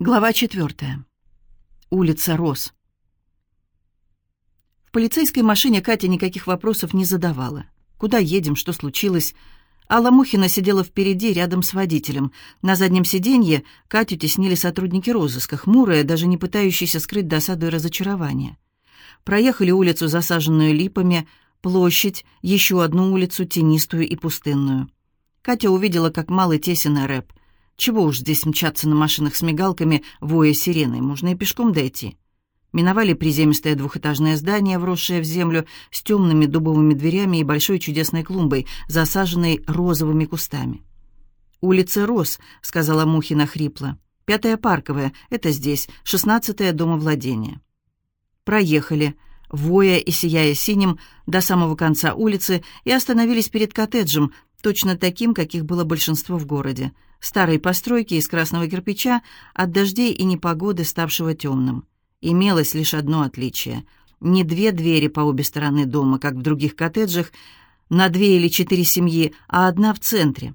Глава четвертая. Улица Рос. В полицейской машине Катя никаких вопросов не задавала. Куда едем, что случилось? Алла Мухина сидела впереди, рядом с водителем. На заднем сиденье Катю теснили сотрудники розыска, хмурые, даже не пытающиеся скрыть досаду и разочарование. Проехали улицу, засаженную липами, площадь, еще одну улицу, тенистую и пустынную. Катя увидела, как малый тесен рэп. Чего уж здесь мчаться на машинах с мигалками, воя сиреной, можно и пешком дойти. Миновали приземистое двухэтажное здание, вросшее в землю, с темными дубовыми дверями и большой чудесной клумбой, засаженной розовыми кустами. «Улица Рос», — сказала Мухина хрипло. «Пятая парковая, это здесь, шестнадцатое домовладение». Проехали, воя и сияя синим, до самого конца улицы и остановились перед коттеджем, точно таким, каких было большинство в городе — старой постройки из красного кирпича от дождей и непогоды, ставшего темным. Имелось лишь одно отличие. Не две двери по обе стороны дома, как в других коттеджах, на две или четыре семьи, а одна в центре.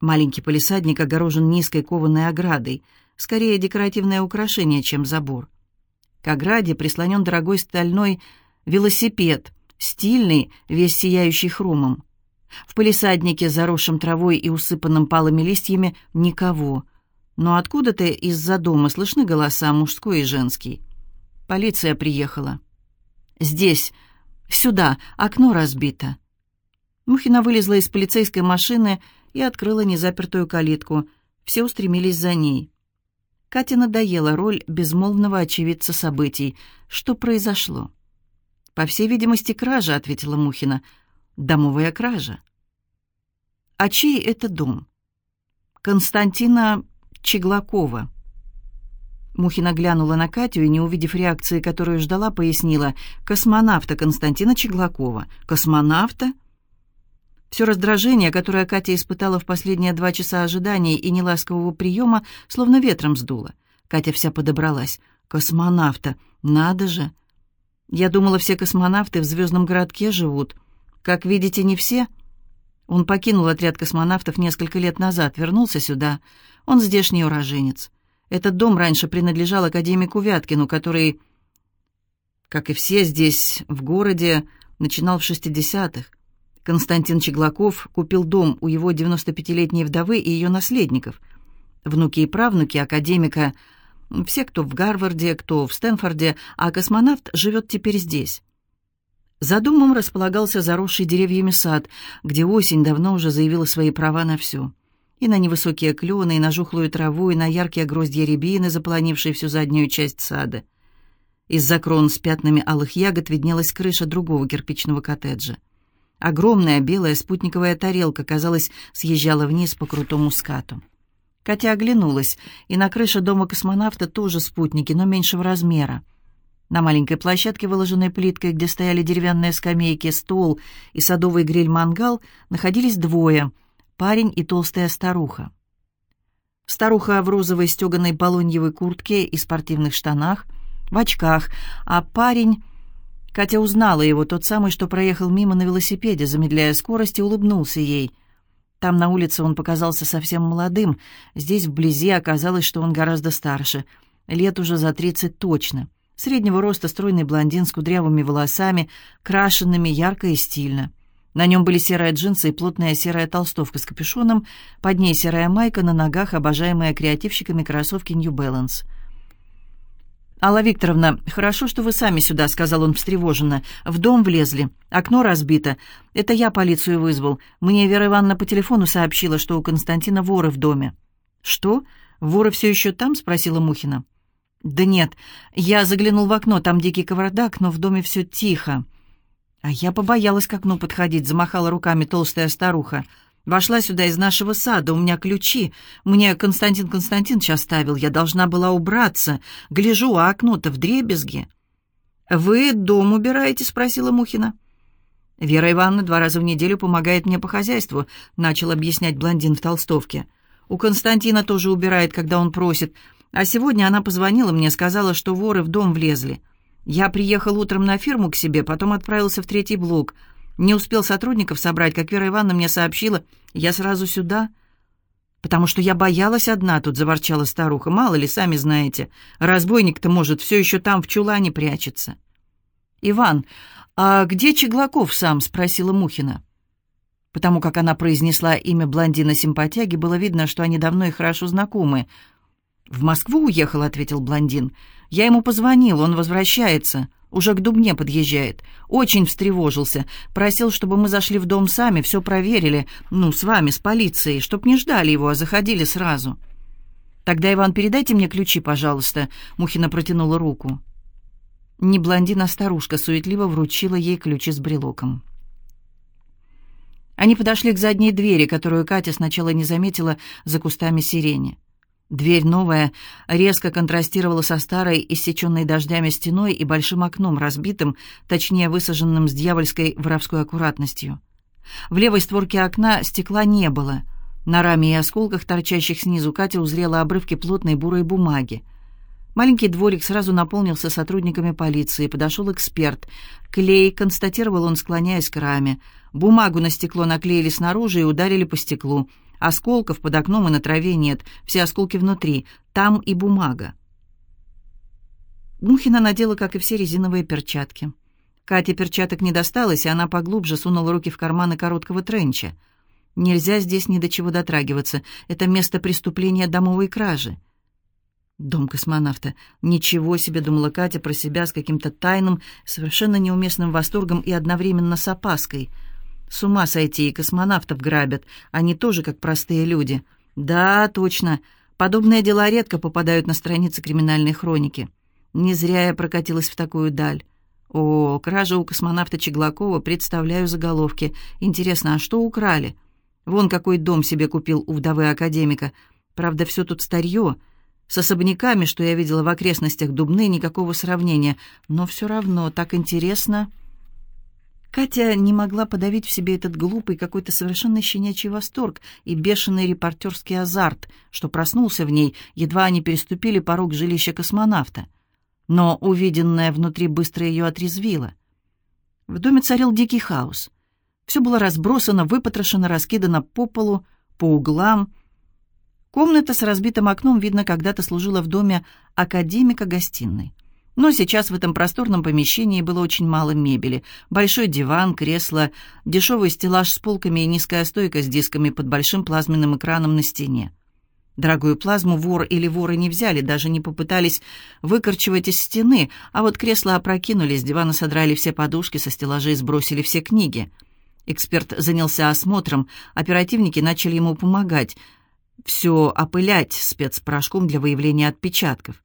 Маленький полисадник огорожен низкой кованой оградой, скорее декоративное украшение, чем забор. К ограде прислонен дорогой стальной велосипед, стильный, весь сияющий хромом. В палисаднике, заросшем травой и усыпанном палыми листьями, никого. Но откуда-то из-за дома слышны голоса, мужской и женский. Полиция приехала. «Здесь, сюда, окно разбито». Мухина вылезла из полицейской машины и открыла незапертую калитку. Все устремились за ней. Кате надоела роль безмолвного очевидца событий. Что произошло? «По всей видимости, кража», — ответила Мухина. Домовая кража. А чей это дом? Константина Чеглакова. Мухина глянула на Катю и, не увидев реакции, которую ждала, пояснила. «Космонавта Константина Чеглакова». «Космонавта?» Все раздражение, которое Катя испытала в последние два часа ожидания и неласкового приема, словно ветром сдуло. Катя вся подобралась. «Космонавта! Надо же!» «Я думала, все космонавты в звездном городке живут». Как видите, не все. Он покинул отряд космонавтов несколько лет назад, вернулся сюда. Он здешний уроженец. Этот дом раньше принадлежал академику Вяткину, который, как и все здесь, в городе, начинал в 60-х. Константин Чеглаков купил дом у его 95-летней вдовы и ее наследников. Внуки и правнуки академика, все, кто в Гарварде, кто в Стэнфорде, а космонавт живет теперь здесь. За домом располагался заросший деревьями сад, где осень давно уже заявила свои права на все. И на невысокие клены, и на жухлую траву, и на яркие гроздья рябины, заполонившие всю заднюю часть сада. Из-за крон с пятнами алых ягод виднелась крыша другого кирпичного коттеджа. Огромная белая спутниковая тарелка, казалось, съезжала вниз по крутому скату. Катя оглянулась, и на крыше дома космонавта тоже спутники, но меньшего размера. На маленькой площадке, выложенной плиткой, где стояли деревянные скамейки, стол и садовый гриль-мангал, находились двое — парень и толстая старуха. Старуха в розовой стеганой полоньевой куртке и спортивных штанах, в очках, а парень... Катя узнала его, тот самый, что проехал мимо на велосипеде, замедляя скорость, и улыбнулся ей. Там на улице он показался совсем молодым, здесь вблизи оказалось, что он гораздо старше, лет уже за тридцать точно — Среднего роста стройный блондин с кудрявыми волосами, крашенными ярко и стильно. На нем были серые джинсы и плотная серая толстовка с капюшоном, под ней серая майка, на ногах обожаемые креативщиками кроссовки New Balance. «Алла Викторовна, хорошо, что вы сами сюда», — сказал он встревоженно. «В дом влезли. Окно разбито. Это я полицию вызвал. Мне Вера Ивановна по телефону сообщила, что у Константина воры в доме». «Что? Воры все еще там?» — спросила Мухина. «Да нет, я заглянул в окно, там дикий кавардак, но в доме все тихо». А я побоялась к окну подходить, замахала руками толстая старуха. «Вошла сюда из нашего сада, у меня ключи. Мне Константин Константинович оставил, я должна была убраться. Гляжу, а окно-то в дребезге». «Вы дом убираете?» — спросила Мухина. «Вера Ивановна два раза в неделю помогает мне по хозяйству», — начал объяснять блондин в толстовке. «У Константина тоже убирает, когда он просит». А сегодня она позвонила мне, сказала, что воры в дом влезли. Я приехал утром на фирму к себе, потом отправился в третий блок. Не успел сотрудников собрать, как Вера Ивановна мне сообщила. Я сразу сюда. «Потому что я боялась одна тут», — заворчала старуха. «Мало ли, сами знаете, разбойник-то, может, все еще там в чулане прячется». «Иван, а где Чеглаков сам?» — спросила Мухина. Потому как она произнесла имя блондина-симпатяги, было видно, что они давно и хорошо знакомы. «В Москву уехал», — ответил блондин. «Я ему позвонил, он возвращается. Уже к Дубне подъезжает. Очень встревожился. Просил, чтобы мы зашли в дом сами, все проверили. Ну, с вами, с полицией, чтоб не ждали его, а заходили сразу». «Тогда, Иван, передайте мне ключи, пожалуйста», — Мухина протянула руку. Не блондин, а старушка суетливо вручила ей ключи с брелоком. Они подошли к задней двери, которую Катя сначала не заметила за кустами сирени. Дверь новая резко контрастировала со старой, иссеченной дождями стеной и большим окном, разбитым, точнее высаженным с дьявольской воровской аккуратностью. В левой створке окна стекла не было. На раме и осколках, торчащих снизу, Катя узрела обрывки плотной бурой бумаги. Маленький дворик сразу наполнился сотрудниками полиции, подошел эксперт. Клей, констатировал он, склоняясь к раме. Бумагу на стекло наклеили снаружи и ударили по стеклу. Осколков под окном и на траве нет, все осколки внутри. Там и бумага. Мухина надела, как и все, резиновые перчатки. Кате перчаток не досталось, и она поглубже сунула руки в карманы короткого тренча. Нельзя здесь ни до чего дотрагиваться. Это место преступления домовой кражи. Дом космонавта. Ничего себе, думала Катя про себя с каким-то тайным, совершенно неуместным восторгом и одновременно с опаской — с ума сойти, и космонавтов грабят. Они тоже как простые люди. Да, точно. Подобные дела редко попадают на страницы криминальной хроники. Не зря я прокатилась в такую даль. О, кража у космонавта Чеглакова, представляю заголовки. Интересно, а что украли? Вон какой дом себе купил у вдовы академика. Правда, все тут старье. С особняками, что я видела в окрестностях Дубны, никакого сравнения. Но все равно так интересно. Катя не могла подавить в себе этот глупый, какой-то совершенно щенячий восторг и бешеный репортерский азарт, что проснулся в ней, едва они переступили порог жилища космонавта. Но увиденное внутри быстро ее отрезвило. В доме царил дикий хаос. Все было разбросано, выпотрошено, раскидано по полу, по углам. Комната с разбитым окном, видно, когда-то служила в доме академика гостиной. Но сейчас в этом просторном помещении было очень мало мебели. Большой диван, кресло, дешевый стеллаж с полками и низкая стойка с дисками под большим плазменным экраном на стене. Дорогую плазму вор или воры не взяли, даже не попытались выкорчевать из стены, а вот кресла опрокинули, с дивана содрали все подушки, со стеллажей сбросили все книги. Эксперт занялся осмотром, оперативники начали ему помогать, все опылять спецпорошком для выявления отпечатков.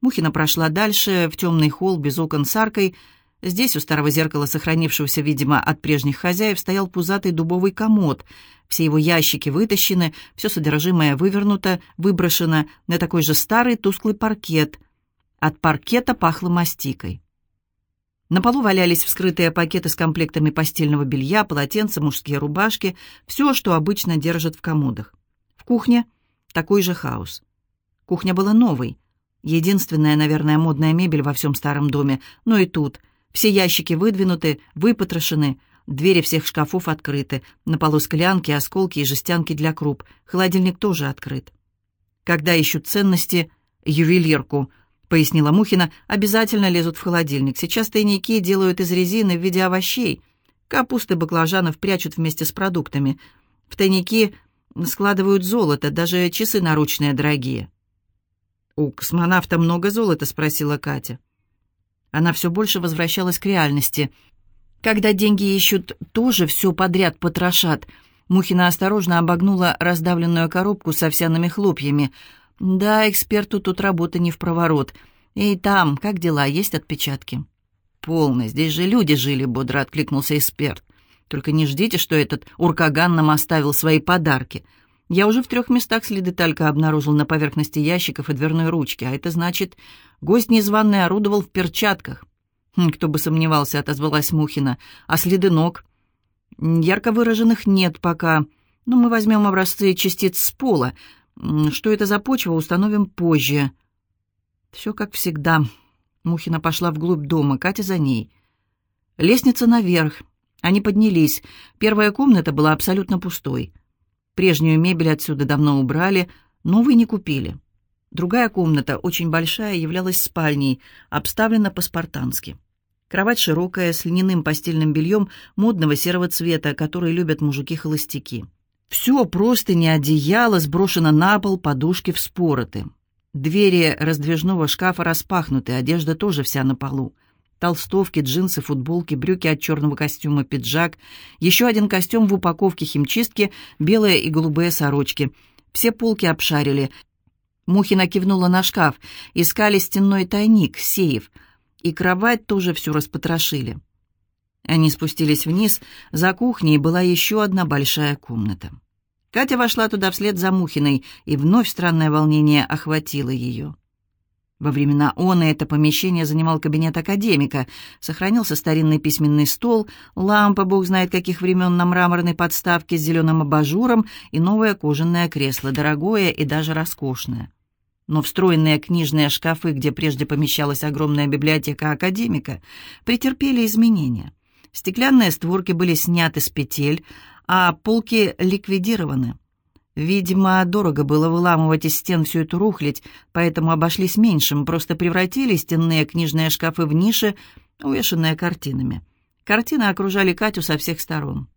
Мухина прошла дальше, в темный холл без окон с аркой. Здесь у старого зеркала, сохранившегося, видимо, от прежних хозяев, стоял пузатый дубовый комод. Все его ящики вытащены, все содержимое вывернуто, выброшено на такой же старый тусклый паркет. От паркета пахло мастикой. На полу валялись вскрытые пакеты с комплектами постельного белья, полотенца, мужские рубашки, все, что обычно держат в комодах. В кухне такой же хаос. Кухня была новой. Единственная, наверное, модная мебель во всем старом доме. Но и тут. Все ящики выдвинуты, выпотрошены, двери всех шкафов открыты, на полу склянки, осколки и жестянки для круп. Холодильник тоже открыт. Когда ищут ценности, ювелирку, пояснила Мухина, обязательно лезут в холодильник. Сейчас тайники делают из резины в виде овощей. Капусты, баклажанов прячут вместе с продуктами. В тайники складывают золото, даже часы наручные дорогие. «У космонавта много золота?» — спросила Катя. Она все больше возвращалась к реальности. Когда деньги ищут, тоже все подряд потрошат. Мухина осторожно обогнула раздавленную коробку с овсяными хлопьями. «Да, эксперту тут работа не в проворот. И там, как дела, есть отпечатки?» «Полно, здесь же люди жили», — бодро откликнулся эксперт. «Только не ждите, что этот уркаган нам оставил свои подарки. Я уже в трех местах следы талька обнаружил на поверхности ящиков и дверной ручки, а это значит, гость незваный орудовал в перчатках. Хм, кто бы сомневался, отозвалась Мухина. А следы ног? Ярко выраженных нет пока. Но мы возьмем образцы частиц с пола. Что это за почва, установим позже. Все как всегда. Мухина пошла вглубь дома, Катя за ней. Лестница наверх. Они поднялись. Первая комната была абсолютно пустой. Прежнюю мебель отсюда давно убрали, новую не купили. Другая комната, очень большая, являлась спальней, обставлена по-спартански. Кровать широкая, с льняным постельным бельем модного серого цвета, который любят мужики-холостяки. Все просто не одеяло, сброшено на пол, подушки вспороты. Двери раздвижного шкафа распахнуты, одежда тоже вся на полу. Толстовки, джинсы, футболки, брюки от черного костюма, пиджак, еще один костюм в упаковке химчистки, белые и голубые сорочки. Все полки обшарили. Мухина кивнула на шкаф. Искали стенной тайник, сейф. И кровать тоже всю распотрошили. Они спустились вниз. За кухней была еще одна большая комната. Катя вошла туда вслед за Мухиной, и вновь странное волнение охватило ее. Во времена он и это помещение занимал кабинет академика. Сохранился старинный письменный стол, лампа, бог знает каких времен, на мраморной подставке с зеленым абажуром и новое кожаное кресло, дорогое и даже роскошное. Но встроенные книжные шкафы, где прежде помещалась огромная библиотека академика, претерпели изменения. Стеклянные створки были сняты с петель, а полки ликвидированы. Видимо, дорого было выламывать из стен всю эту рухлядь, поэтому обошлись меньшим, просто превратили стенные книжные шкафы в ниши, увешанные картинами. Картины окружали Катю со всех сторон.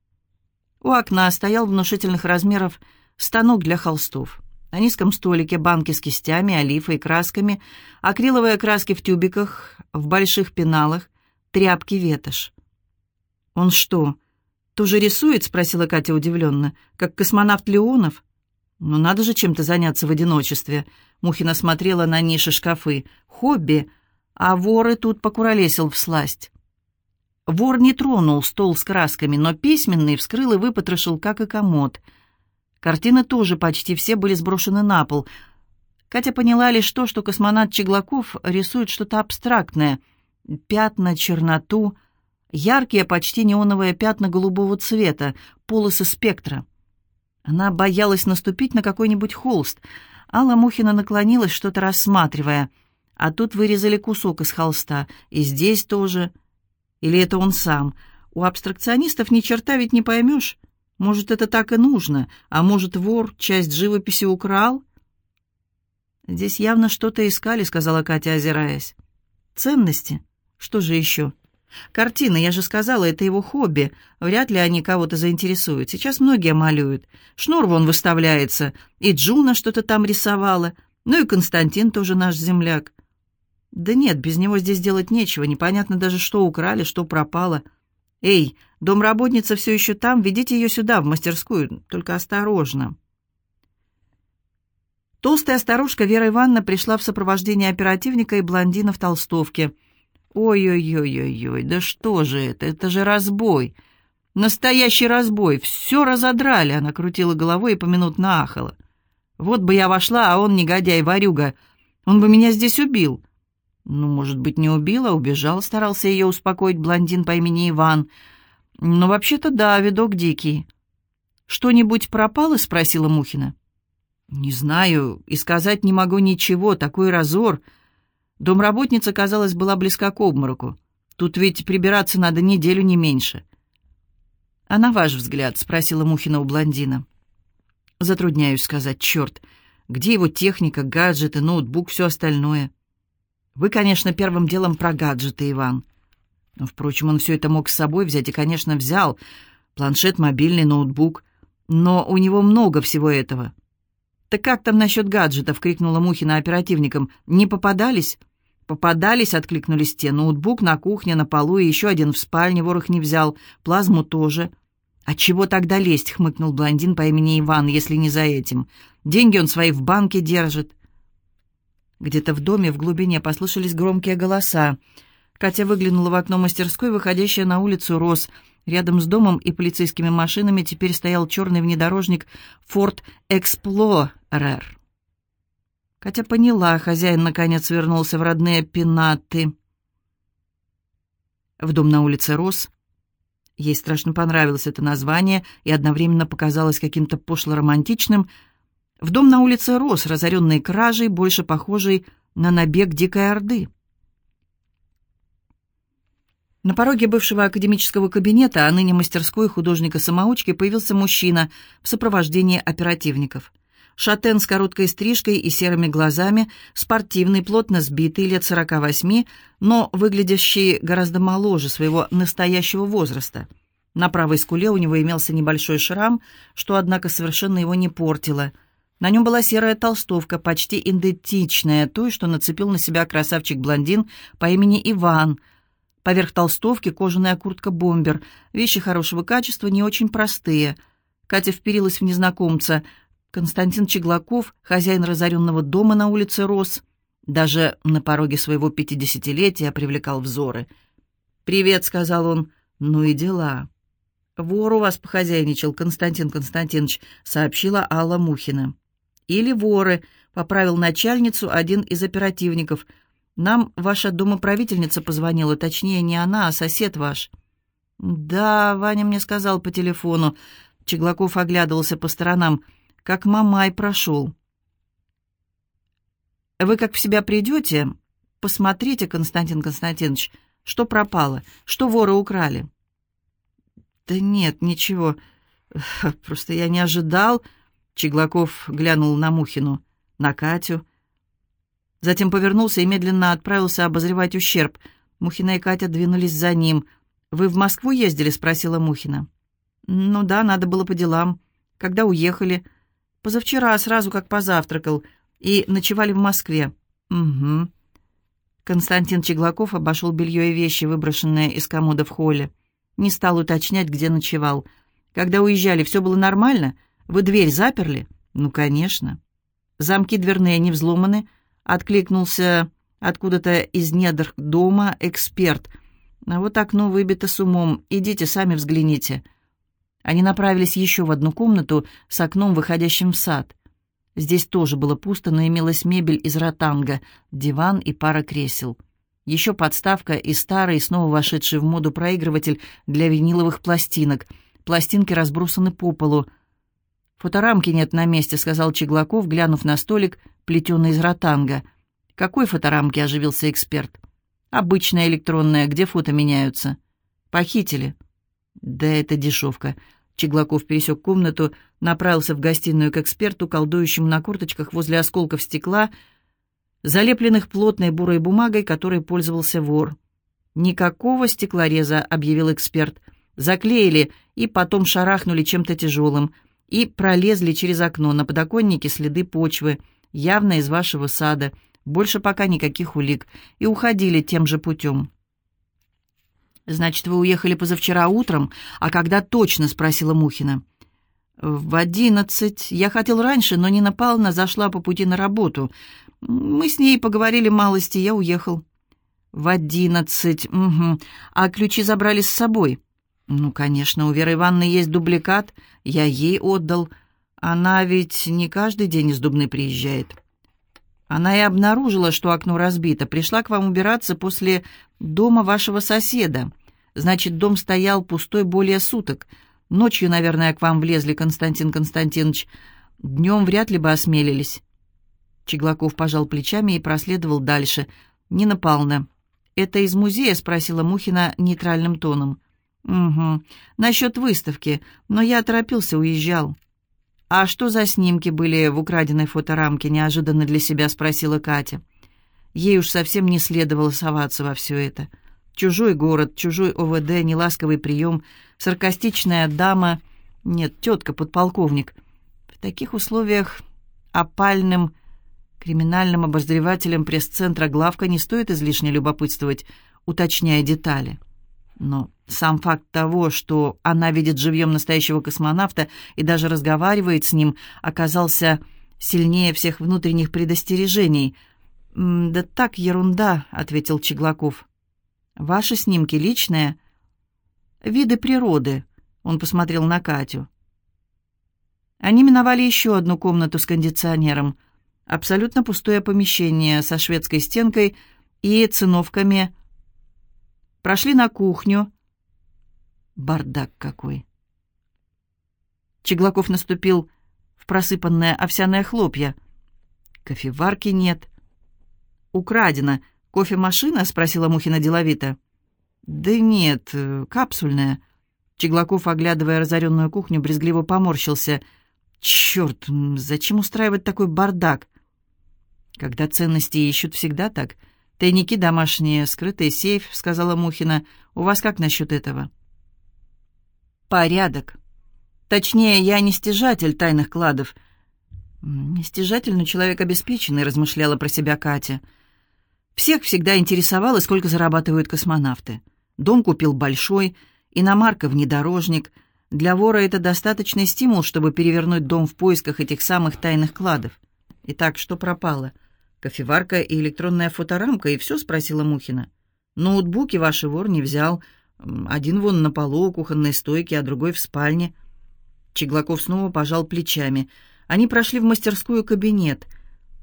У окна стоял внушительных размеров станок для холстов. На низком столике банки с кистями, олифой, красками, акриловые краски в тюбиках, в больших пеналах, тряпки ветошь. «Он что, тоже рисует?» — спросила Катя удивленно. «Как космонавт Леонов?» «Ну, надо же чем-то заняться в одиночестве». Мухина смотрела на ниши шкафы. «Хобби. А воры тут покуролесил всласть». Вор не тронул стол с красками, но письменный вскрыл и выпотрошил, как и комод. Картины тоже почти все были сброшены на пол. Катя поняла лишь то, что космонавт Чеглаков рисует что-то абстрактное. Пятна, черноту, яркие, почти неоновые пятна голубого цвета, полосы спектра. Она боялась наступить на какой-нибудь холст. Алла Мухина наклонилась, что-то рассматривая. А тут вырезали кусок из холста. И здесь тоже. Или это он сам? У абстракционистов ни черта ведь не поймешь. Может, это так и нужно, а может, вор часть живописи украл? «Здесь явно что-то искали», — сказала Катя, озираясь. «Ценности? Что же еще?» Картины, я же сказала, это его хобби. Вряд ли они кого-то заинтересуют. Сейчас многие малюют. Шнур вон выставляется. И Джуна что-то там рисовала. Ну и Константин тоже наш земляк. Да нет, без него здесь делать нечего. Непонятно даже, что украли, что пропало. Эй, домработница все еще там. Ведите ее сюда, в мастерскую. Только осторожно. Толстая старушка Вера Ивановна пришла в сопровождении оперативника и блондина в толстовке — Ой-ой-ой-ой-ой, да что же это? Это же разбой. Настоящий разбой. Все разодрали. Она крутила головой и поминутно ахала. Вот бы я вошла, а он, негодяй-ворюга, он бы меня здесь убил. Ну, может быть, не убил, а убежал, старался ее успокоить блондин по имени Иван. Но вообще-то да, видок дикий. «Что-нибудь пропало?» — спросила Мухина. «Не знаю, и сказать не могу ничего, такой разор». Домработница, казалось, была близка к обмороку. Тут ведь прибираться надо неделю, не меньше. «А на ваш взгляд?» — спросила Мухина у блондина. «Затрудняюсь сказать, черт. Где его техника, гаджеты, ноутбук, все остальное?» «Вы, конечно, первым делом про гаджеты, Иван». Впрочем, он все это мог с собой взять и, конечно, взял. Планшет, мобильный, ноутбук. Но у него много всего этого. «Так как там насчет гаджетов?» — крикнула Мухина оперативникам. «Не попадались?» «Попадались», — откликнулись те. «Ноутбук на кухне, на полу и еще один в спальне, ворох не взял. Плазму тоже». «А чего тогда лезть?» — хмыкнул блондин по имени Иван, если не за этим. «Деньги он свои в банке держит». Где-то в доме в глубине послышались громкие голоса. Катя выглянула в окно мастерской, выходящее на улицу Рос. Рядом с домом и полицейскими машинами теперь стоял черный внедорожник «Форд Эксплорер». Катя поняла, хозяин наконец вернулся в родные пенаты. В дом на улице Рос. Ей страшно понравилось это название и одновременно показалось каким-то пошло-романтичным. В дом на улице Рос, разоренный кражей, больше похожий на набег дикой орды. На пороге бывшего академического кабинета, а ныне мастерской художника-самоучки, появился мужчина в сопровождении оперативников. Шатен с короткой стрижкой и серыми глазами, спортивный, плотно сбитый, лет 48, но выглядящий гораздо моложе своего настоящего возраста. На правой скуле у него имелся небольшой шрам, что, однако, совершенно его не портило. На нем была серая толстовка, почти идентичная той, что нацепил на себя красавчик-блондин по имени Иван – Поверх толстовки кожаная куртка-бомбер. Вещи хорошего качества, не очень простые. Катя вперилась в незнакомца. Константин Чеглаков, хозяин разоренного дома на улице Рос, даже на пороге своего пятидесятилетия привлекал взоры. «Привет», — сказал он. «Ну и дела». «Вор у вас похозяйничал, Константин Константинович», — сообщила Алла Мухина. «Или воры», — поправил начальницу один из оперативников — нам ваша домоправительница позвонила, точнее, не она, а сосед ваш». «Да, Ваня мне сказал по телефону». Чеглаков оглядывался по сторонам. «Как мамай прошел». «Вы как в себя придете, посмотрите, Константин Константинович, что пропало, что воры украли». «Да нет, ничего. Просто я не ожидал...» Чеглаков глянул на Мухину, на Катю, Затем повернулся и медленно отправился обозревать ущерб. Мухина и Катя двинулись за ним. «Вы в Москву ездили?» — спросила Мухина. «Ну да, надо было по делам. Когда уехали?» «Позавчера, сразу как позавтракал. И ночевали в Москве». «Угу». Константин Чеглаков обошел белье и вещи, выброшенные из комода в холле. Не стал уточнять, где ночевал. «Когда уезжали, все было нормально? Вы дверь заперли?» «Ну, конечно». «Замки дверные не взломаны?» Откликнулся откуда-то из недр дома эксперт. А вот окно выбито с умом. Идите, сами взгляните. Они направились еще в одну комнату с окном, выходящим в сад. Здесь тоже было пусто, но имелась мебель из ротанга, диван и пара кресел. Еще подставка и старый, снова вошедший в моду проигрыватель для виниловых пластинок. Пластинки разбросаны по полу. «Фоторамки нет на месте», — сказал Чеглаков, глянув на столик, плетеный из ротанга. «Какой фоторамки?» — оживился эксперт. «Обычная электронная, где фото меняются». «Похитили». «Да это дешевка». Чеглаков пересек комнату, направился в гостиную к эксперту, колдующему на курточках возле осколков стекла, залепленных плотной бурой бумагой, которой пользовался вор. «Никакого стеклореза», — объявил эксперт. «Заклеили и потом шарахнули чем-то тяжелым, и пролезли через окно, на подоконнике следы почвы» явно из вашего сада, больше пока никаких улик, и уходили тем же путем». «Значит, вы уехали позавчера утром, а когда точно?» — спросила Мухина. «В одиннадцать. Я хотел раньше, но Нина Павловна зашла по пути на работу. Мы с ней поговорили малости, я уехал». «В одиннадцать. Угу. А ключи забрали с собой?» «Ну, конечно, у Веры Ивановны есть дубликат. Я ей отдал. Она ведь не каждый день из Дубны приезжает. Она и обнаружила, что окно разбито. Пришла к вам убираться после дома вашего соседа. Значит, дом стоял пустой более суток. Ночью, наверное, к вам влезли, Константин Константинович. Днем вряд ли бы осмелились. Чеглаков пожал плечами и проследовал дальше. «Нина Павловна, это из музея?» — спросила Мухина нейтральным тоном. «Угу. Насчет выставки. Но я торопился, уезжал». «А что за снимки были в украденной фоторамке?» — неожиданно для себя спросила Катя. Ей уж совсем не следовало соваться во все это. Чужой город, чужой ОВД, неласковый прием, саркастичная дама... Нет, тетка-подполковник. В таких условиях опальным криминальным обозревателем пресс-центра главка не стоит излишне любопытствовать, уточняя детали. Но сам факт того, что она видит живьем настоящего космонавта и даже разговаривает с ним, оказался сильнее всех внутренних предостережений. «Да так, ерунда», — ответил Чеглаков. «Ваши снимки личные?» «Виды природы», — он посмотрел на Катю. Они миновали еще одну комнату с кондиционером. Абсолютно пустое помещение со шведской стенкой и циновками Прошли на кухню. Бардак какой. Чеглаков наступил в просыпанное овсяное хлопья. Кофеварки нет. «Украдено. Кофемашина?» — спросила Мухина деловито. «Да нет, э, капсульная». Чеглаков, оглядывая разоренную кухню, брезгливо поморщился. «Черт, зачем устраивать такой бардак?» «Когда ценности ищут, всегда так. Тайники домашние, скрытый сейф», — сказала Мухина. «У вас как насчет этого?» «Порядок. Точнее, я не стяжатель тайных кладов». «Не стяжатель, но человек обеспеченный», — размышляла про себя Катя. «Всех всегда интересовало, сколько зарабатывают космонавты. Дом купил большой, иномарка внедорожник. Для вора это достаточный стимул, чтобы перевернуть дом в поисках этих самых тайных кладов. Итак, что пропало? Кофеварка и электронная фоторамка, и все?» — спросила Мухина. «Ноутбуки ваши вор не взял. Один вон на полу у кухонной стойки, а другой в спальне». Чеглаков снова пожал плечами. Они прошли в мастерскую кабинет.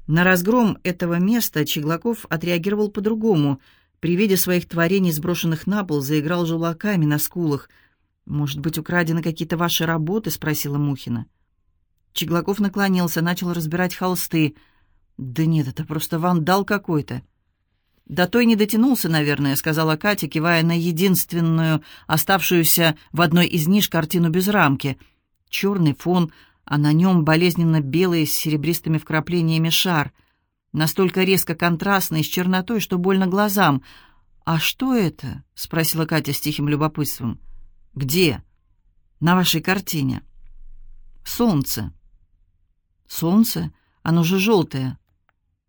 На разгром этого места Чеглаков отреагировал по-другому — при виде своих творений, сброшенных на пол, заиграл желваками на скулах. «Может быть, украдены какие-то ваши работы?» — спросила Мухина. Чеглаков наклонился, начал разбирать холсты. «Да нет, это просто вандал какой-то». «До той не дотянулся, наверное», — сказала Катя, кивая на единственную, оставшуюся в одной из ниш картину без рамки. Черный фон, а на нем болезненно белый с серебристыми вкраплениями шар — настолько резко контрастный, с чернотой, что больно глазам. «А что это?» — спросила Катя с тихим любопытством. «Где?» «На вашей картине». «Солнце». «Солнце? Оно же желтое».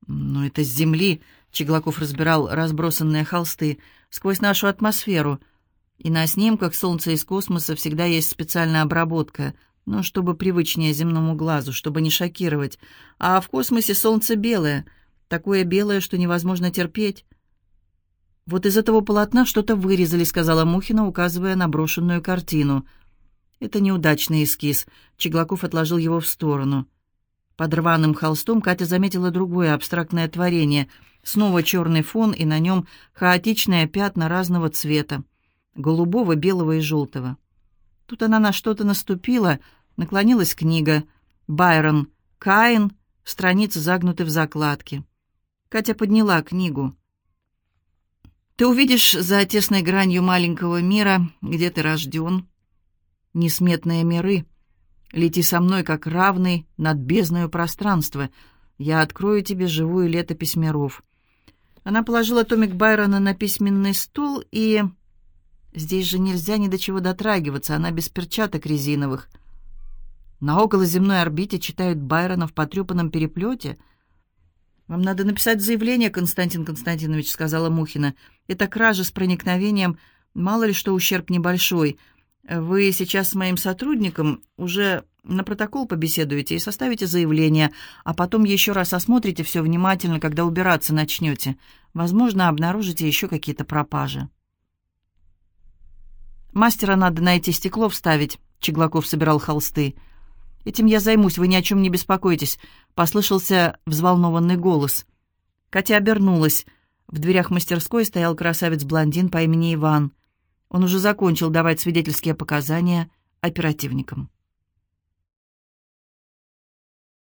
«Ну, это с земли», — Чеглаков разбирал разбросанные холсты, «сквозь нашу атмосферу. И на снимках солнца из космоса всегда есть специальная обработка — ну, чтобы привычнее земному глазу, чтобы не шокировать. А в космосе солнце белое, такое белое, что невозможно терпеть. «Вот из этого полотна что-то вырезали», — сказала Мухина, указывая на брошенную картину. «Это неудачный эскиз». Чеглаков отложил его в сторону. Под рваным холстом Катя заметила другое абстрактное творение. Снова черный фон, и на нем хаотичные пятна разного цвета. Голубого, белого и желтого. Тут она на что-то наступила — Наклонилась книга. Байрон. Каин. Страницы загнуты в закладке. Катя подняла книгу. Ты увидишь за тесной гранью маленького мира, где ты рожден. Несметные миры. Лети со мной, как равный, над бездною пространства. Я открою тебе живую летопись миров. Она положила томик Байрона на письменный стол и... Здесь же нельзя ни до чего дотрагиваться, она без перчаток резиновых. На околоземной орбите читают Байрона в потрепанном переплете. «Вам надо написать заявление, Константин Константинович», — сказала Мухина. «Это кража с проникновением. Мало ли что ущерб небольшой. Вы сейчас с моим сотрудником уже на протокол побеседуете и составите заявление, а потом еще раз осмотрите все внимательно, когда убираться начнете. Возможно, обнаружите еще какие-то пропажи». «Мастера надо найти, стекло вставить», — Чеглаков собирал холсты. «Этим я займусь, вы ни о чем не беспокойтесь», — послышался взволнованный голос. Катя обернулась. В дверях мастерской стоял красавец-блондин по имени Иван. Он уже закончил давать свидетельские показания оперативникам.